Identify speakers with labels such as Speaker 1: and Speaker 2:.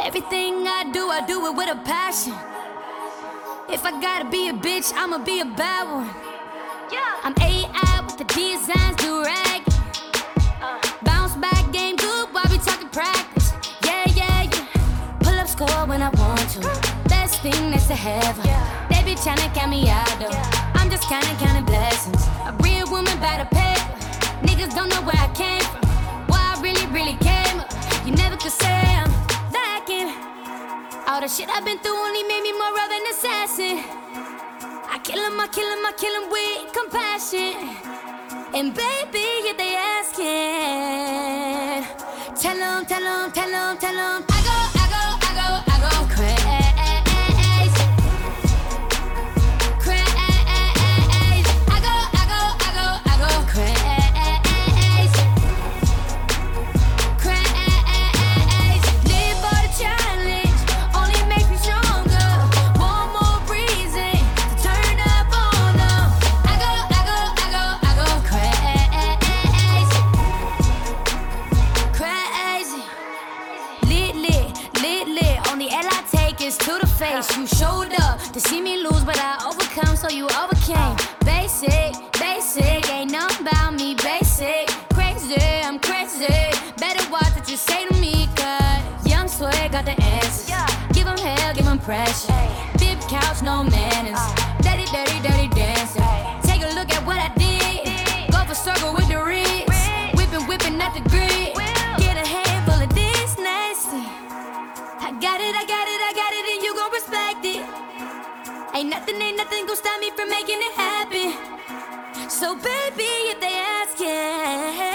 Speaker 1: Everything I do, I do it with a passion. If I gotta be a bitch, I'ma be a bad one. I'm AI with the designs, when I want to. Best thing that's to heaven. They be tryna count me out though. I'm just counting, counting blessings. A real woman by the paper. Niggas don't know where I came from. Why I really, really came up. You never could say I'm lacking. All the shit I've been through only made me more of an assassin. I kill him, I kill him, I kill him with compassion. And baby, if they asking, tell them, tell them, tell them, tell them. Face. You showed up to see me lose, but I overcome, so you overcame. Basic, basic, ain't nothing about me. Basic, crazy, I'm crazy. Better watch what you say to me, cause young swag got the answers. Give him hell, give him pressure. Bib couch, no manners. Uh. nothing gonna stop me from making it happen. So, baby, if they ask, yeah.